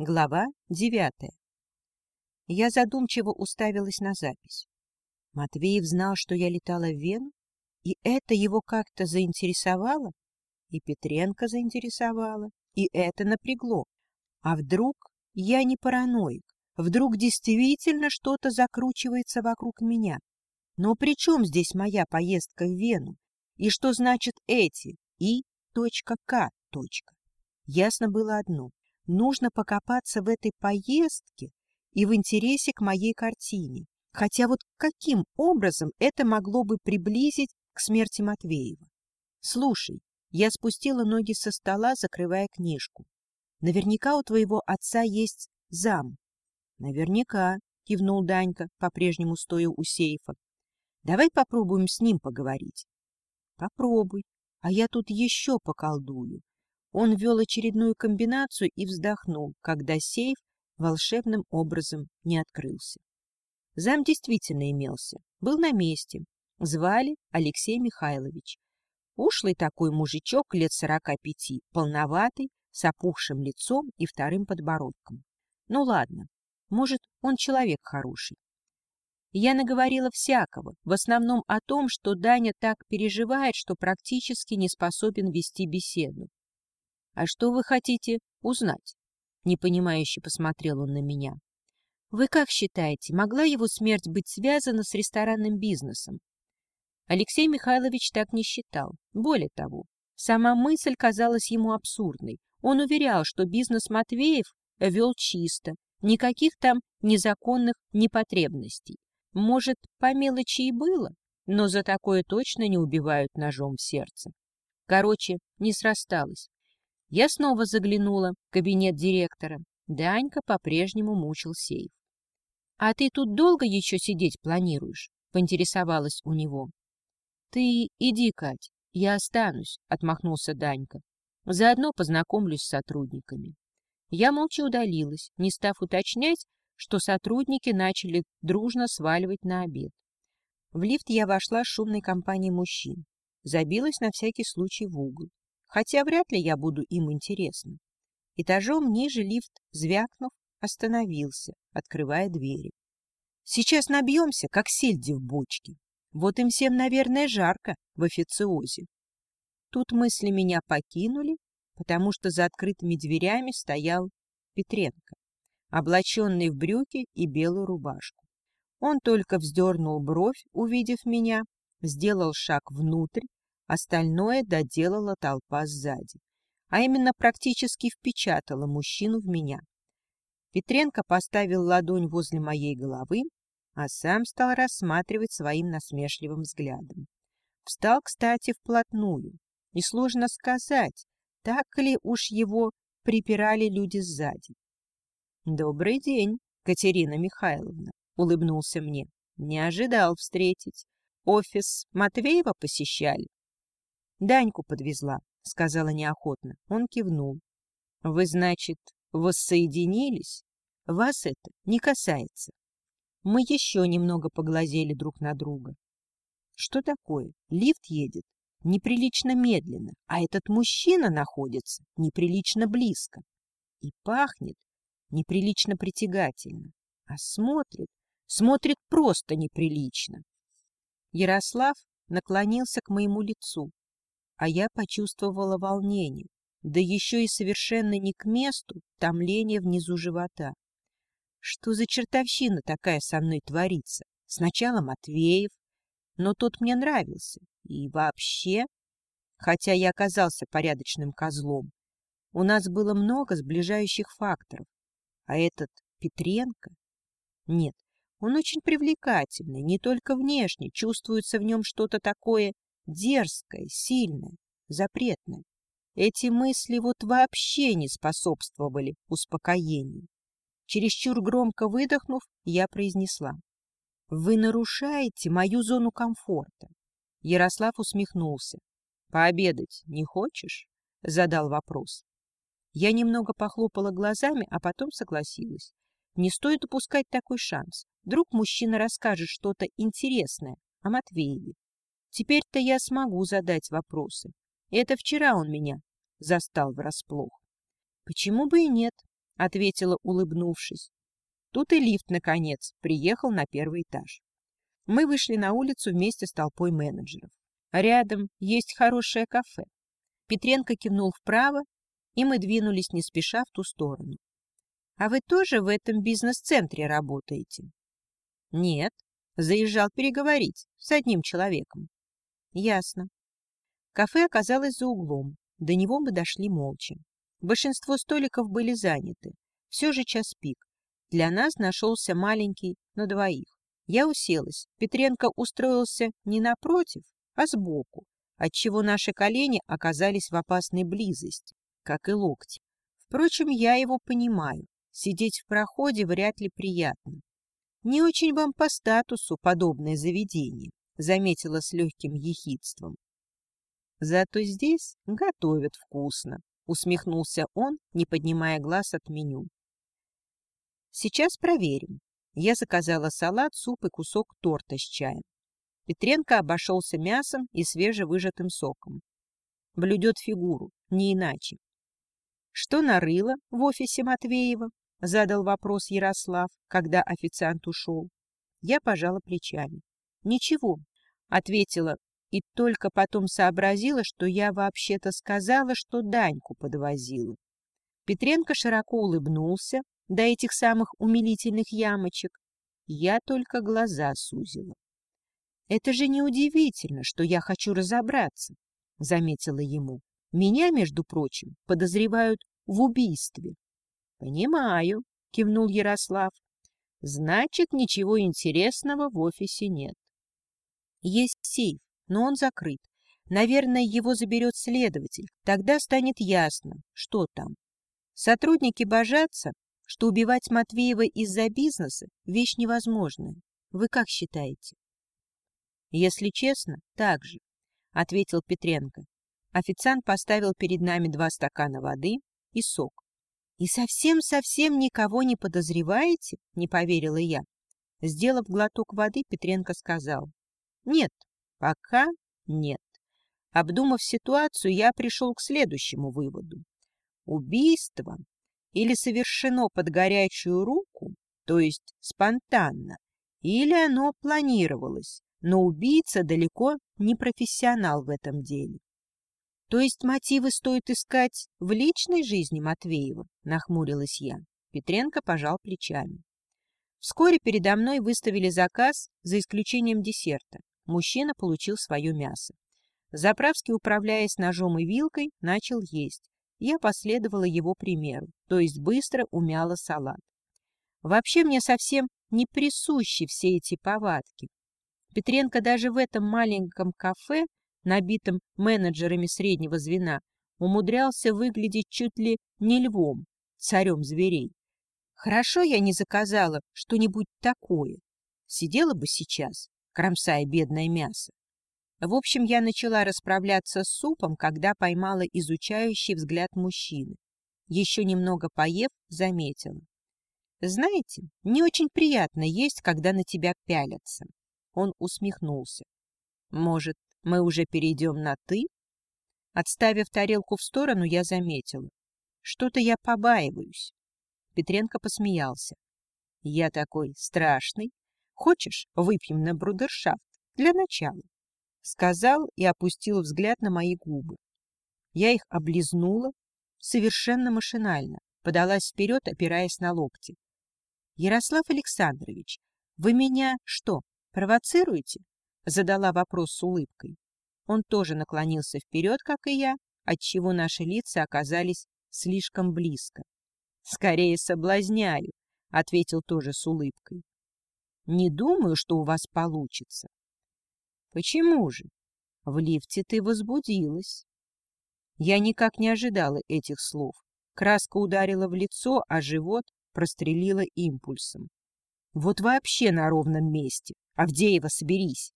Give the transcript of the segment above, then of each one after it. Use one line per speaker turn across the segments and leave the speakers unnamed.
Глава девятая. Я задумчиво уставилась на запись. Матвеев знал, что я летала в Вену, и это его как-то заинтересовало, и Петренко заинтересовало, и это напрягло. А вдруг я не параноик? Вдруг действительно что-то закручивается вокруг меня? Но при чем здесь моя поездка в Вену? И что значит эти И.К. Ясно было одно. Нужно покопаться в этой поездке и в интересе к моей картине. Хотя вот каким образом это могло бы приблизить к смерти Матвеева? Слушай, я спустила ноги со стола, закрывая книжку. Наверняка у твоего отца есть зам. Наверняка, кивнул Данька, по-прежнему стоя у сейфа. Давай попробуем с ним поговорить. Попробуй, а я тут еще поколдую. Он ввел очередную комбинацию и вздохнул, когда сейф волшебным образом не открылся. Зам действительно имелся, был на месте. Звали Алексей Михайлович. Ушлый такой мужичок лет сорока пяти, полноватый, с опухшим лицом и вторым подбородком. Ну ладно, может, он человек хороший. Я наговорила всякого, в основном о том, что Даня так переживает, что практически не способен вести беседу. «А что вы хотите узнать?» Непонимающе посмотрел он на меня. «Вы как считаете, могла его смерть быть связана с ресторанным бизнесом?» Алексей Михайлович так не считал. Более того, сама мысль казалась ему абсурдной. Он уверял, что бизнес Матвеев вел чисто, никаких там незаконных непотребностей. Может, по мелочи и было, но за такое точно не убивают ножом в сердце. Короче, не срасталось. Я снова заглянула в кабинет директора. Данька по-прежнему мучил сейф. — А ты тут долго еще сидеть планируешь? — поинтересовалась у него. — Ты иди, Кать, я останусь, — отмахнулся Данька. Заодно познакомлюсь с сотрудниками. Я молча удалилась, не став уточнять, что сотрудники начали дружно сваливать на обед. В лифт я вошла с шумной компанией мужчин. Забилась на всякий случай в угол хотя вряд ли я буду им интересна. Этажом ниже лифт, звякнув, остановился, открывая двери. Сейчас набьемся, как сельди в бочке. Вот им всем, наверное, жарко в официозе. Тут мысли меня покинули, потому что за открытыми дверями стоял Петренко, облаченный в брюки и белую рубашку. Он только вздернул бровь, увидев меня, сделал шаг внутрь, Остальное доделала толпа сзади, а именно практически впечатала мужчину в меня. Петренко поставил ладонь возле моей головы, а сам стал рассматривать своим насмешливым взглядом. Встал, кстати, вплотную. И сложно сказать, так ли уж его припирали люди сзади. — Добрый день, Катерина Михайловна, — улыбнулся мне. — Не ожидал встретить. Офис Матвеева посещали? Даньку подвезла, — сказала неохотно. Он кивнул. — Вы, значит, воссоединились? Вас это не касается. Мы еще немного поглазели друг на друга. Что такое? Лифт едет неприлично медленно, а этот мужчина находится неприлично близко. И пахнет неприлично притягательно, а смотрит, смотрит просто неприлично. Ярослав наклонился к моему лицу, а я почувствовала волнение, да еще и совершенно не к месту томление внизу живота. Что за чертовщина такая со мной творится? Сначала Матвеев, но тот мне нравился. И вообще, хотя я оказался порядочным козлом, у нас было много сближающих факторов. А этот Петренко? Нет, он очень привлекательный, не только внешне, чувствуется в нем что-то такое дерзкое, сильное, запретное. Эти мысли вот вообще не способствовали успокоению. Чересчур громко выдохнув, я произнесла. — Вы нарушаете мою зону комфорта. Ярослав усмехнулся. — Пообедать не хочешь? — задал вопрос. Я немного похлопала глазами, а потом согласилась. Не стоит упускать такой шанс. Вдруг мужчина расскажет что-то интересное о Матвееве. Теперь-то я смогу задать вопросы. Это вчера он меня застал врасплох. Почему бы и нет? ответила, улыбнувшись. Тут и лифт, наконец, приехал на первый этаж. Мы вышли на улицу вместе с толпой менеджеров. Рядом есть хорошее кафе. Петренко кивнул вправо, и мы двинулись не спеша в ту сторону. — А вы тоже в этом бизнес-центре работаете? — Нет, заезжал переговорить с одним человеком. — Ясно. Кафе оказалось за углом. До него мы дошли молча. Большинство столиков были заняты. Все же час пик. Для нас нашелся маленький на двоих. Я уселась. Петренко устроился не напротив, а сбоку, отчего наши колени оказались в опасной близости, как и локти. Впрочем, я его понимаю. Сидеть в проходе вряд ли приятно. Не очень вам по статусу подобное заведение, заметила с легким ехидством. Зато здесь готовят вкусно, усмехнулся он, не поднимая глаз от меню. Сейчас проверим. Я заказала салат, суп и кусок торта с чаем. Петренко обошелся мясом и свежевыжатым соком. Блюдет фигуру, не иначе. Что нарыло в офисе Матвеева? Задал вопрос Ярослав, когда официант ушел. Я пожала плечами. Ничего, ответила и только потом сообразила, что я вообще-то сказала, что Даньку подвозила. Петренко широко улыбнулся до этих самых умилительных ямочек. Я только глаза сузила. «Это же неудивительно, что я хочу разобраться», — заметила ему. «Меня, между прочим, подозревают в убийстве». «Понимаю», — кивнул Ярослав. «Значит, ничего интересного в офисе нет». «Есть сейф, но он закрыт. Наверное, его заберет следователь. Тогда станет ясно, что там. Сотрудники божатся, что убивать Матвеева из-за бизнеса — вещь невозможная. Вы как считаете? Если честно, так же, — ответил Петренко. Официант поставил перед нами два стакана воды и сок. — И совсем-совсем никого не подозреваете? — не поверила я. Сделав глоток воды, Петренко сказал. — Нет, пока нет. Обдумав ситуацию, я пришел к следующему выводу. Убийство или совершено под горячую руку, то есть спонтанно, или оно планировалось, но убийца далеко не профессионал в этом деле. То есть мотивы стоит искать в личной жизни Матвеева, нахмурилась я. Петренко пожал плечами. Вскоре передо мной выставили заказ за исключением десерта. Мужчина получил свое мясо. Заправский, управляясь ножом и вилкой, начал есть. Я последовала его примеру, то есть быстро умяла салат. Вообще мне совсем не присущи все эти повадки. Петренко даже в этом маленьком кафе, набитом менеджерами среднего звена, умудрялся выглядеть чуть ли не львом, царем зверей. Хорошо я не заказала что-нибудь такое. Сидела бы сейчас, кромсая бедное мясо. В общем, я начала расправляться с супом, когда поймала изучающий взгляд мужчины. Еще немного поев, заметила. Знаете, не очень приятно есть, когда на тебя пялятся. Он усмехнулся. Может, мы уже перейдем на «ты»? Отставив тарелку в сторону, я заметила. Что-то я побаиваюсь. Петренко посмеялся. Я такой страшный. Хочешь, выпьем на брудершафт? Для начала. Сказал и опустил взгляд на мои губы. Я их облизнула совершенно машинально, подалась вперед, опираясь на локти. Ярослав Александрович, вы меня что, провоцируете? Задала вопрос с улыбкой. Он тоже наклонился вперед, как и я, отчего наши лица оказались слишком близко. «Скорее соблазняю», — ответил тоже с улыбкой. «Не думаю, что у вас получится». «Почему же? В лифте ты возбудилась». Я никак не ожидала этих слов. Краска ударила в лицо, а живот прострелила импульсом. Вот вообще на ровном месте. Авдеева, соберись.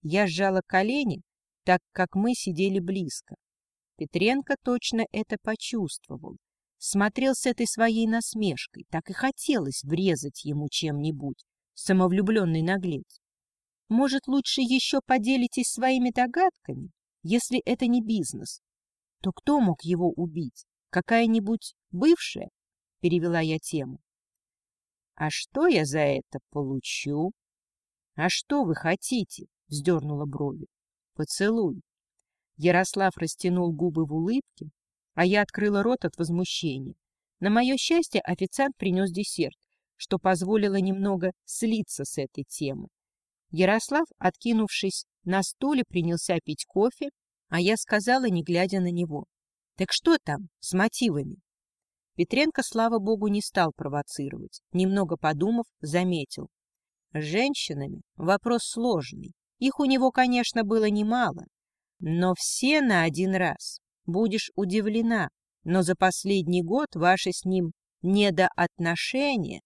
Я сжала колени, так как мы сидели близко. Петренко точно это почувствовал. Смотрел с этой своей насмешкой. Так и хотелось врезать ему чем-нибудь. Самовлюбленный наглец. Может, лучше еще поделитесь своими догадками? Если это не бизнес, то кто мог его убить? Какая-нибудь бывшая? перевела я тему. А что я за это получу? А что вы хотите? Вздернула брови. Поцелуй. Ярослав растянул губы в улыбке, а я открыла рот от возмущения. На мое счастье, официант принес десерт, что позволило немного слиться с этой темы. Ярослав, откинувшись на стуле, принялся пить кофе, а я сказала, не глядя на него. «Так что там с мотивами?» Петренко, слава богу, не стал провоцировать. Немного подумав, заметил. С женщинами вопрос сложный. Их у него, конечно, было немало. Но все на один раз. Будешь удивлена. Но за последний год ваши с ним недоотношения —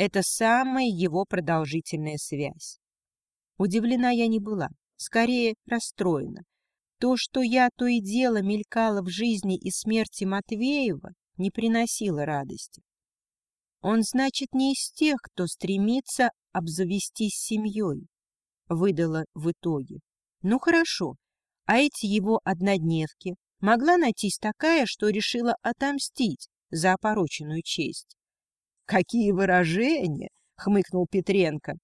это самая его продолжительная связь. Удивлена я не была, скорее расстроена. То, что я то и дело мелькала в жизни и смерти Матвеева, не приносило радости. Он, значит, не из тех, кто стремится обзавестись семьей, выдала в итоге. Ну хорошо, а эти его однодневки могла найтись такая, что решила отомстить за опороченную честь. «Какие выражения!» — хмыкнул Петренко,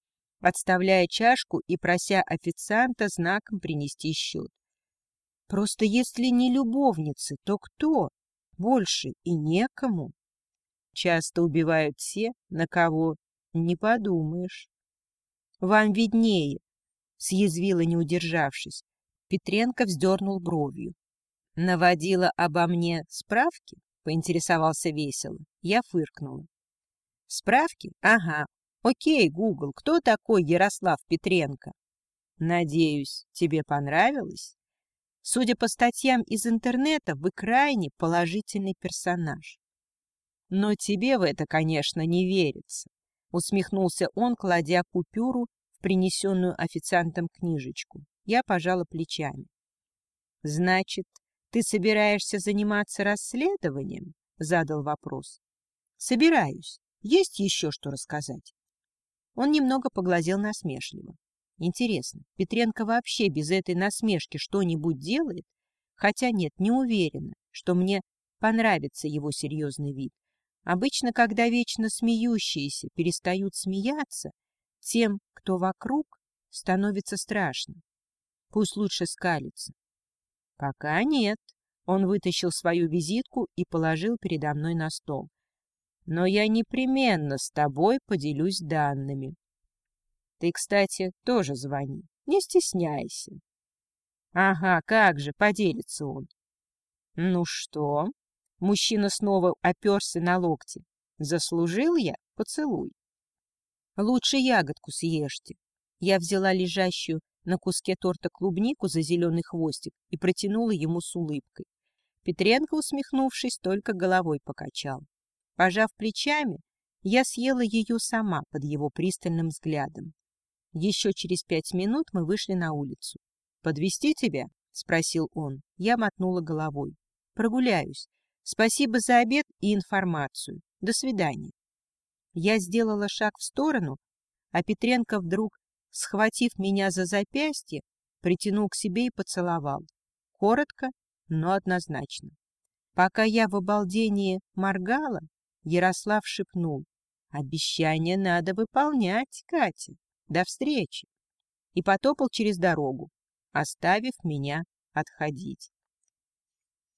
отставляя чашку и прося официанта знаком принести счет. «Просто если не любовницы, то кто?» больше и некому. Часто убивают те, на кого не подумаешь. Вам виднее, съязвила, не удержавшись. Петренко вздернул бровью. Наводила обо мне справки? Поинтересовался весело. Я фыркнула. Справки? Ага. Окей, Гугл, кто такой Ярослав Петренко? Надеюсь, тебе понравилось? Судя по статьям из интернета, вы крайне положительный персонаж. Но тебе в это, конечно, не верится, усмехнулся он, кладя купюру в принесенную официантом книжечку. Я пожала плечами. Значит, ты собираешься заниматься расследованием? Задал вопрос. Собираюсь. Есть еще что рассказать. Он немного поглазел насмешливо. Интересно, Петренко вообще без этой насмешки что-нибудь делает? Хотя нет, не уверена, что мне понравится его серьезный вид. Обычно, когда вечно смеющиеся перестают смеяться, тем, кто вокруг, становится страшно. Пусть лучше скалится. Пока нет. Он вытащил свою визитку и положил передо мной на стол. Но я непременно с тобой поделюсь данными. Ты, кстати, тоже звони. Не стесняйся. Ага, как же, поделится он. Ну что? Мужчина снова оперся на локти. Заслужил я? Поцелуй. Лучше ягодку съешьте. Я взяла лежащую на куске торта клубнику за зеленый хвостик и протянула ему с улыбкой. Петренко, усмехнувшись, только головой покачал. Пожав плечами, я съела ее сама под его пристальным взглядом. Еще через пять минут мы вышли на улицу. Подвести тебя? — спросил он. Я мотнула головой. — Прогуляюсь. Спасибо за обед и информацию. До свидания. Я сделала шаг в сторону, а Петренко вдруг, схватив меня за запястье, притянул к себе и поцеловал. Коротко, но однозначно. Пока я в обалдении моргала, Ярослав шепнул. «Обещание надо выполнять, Катя». До встречи!» и потопал через дорогу, оставив меня отходить.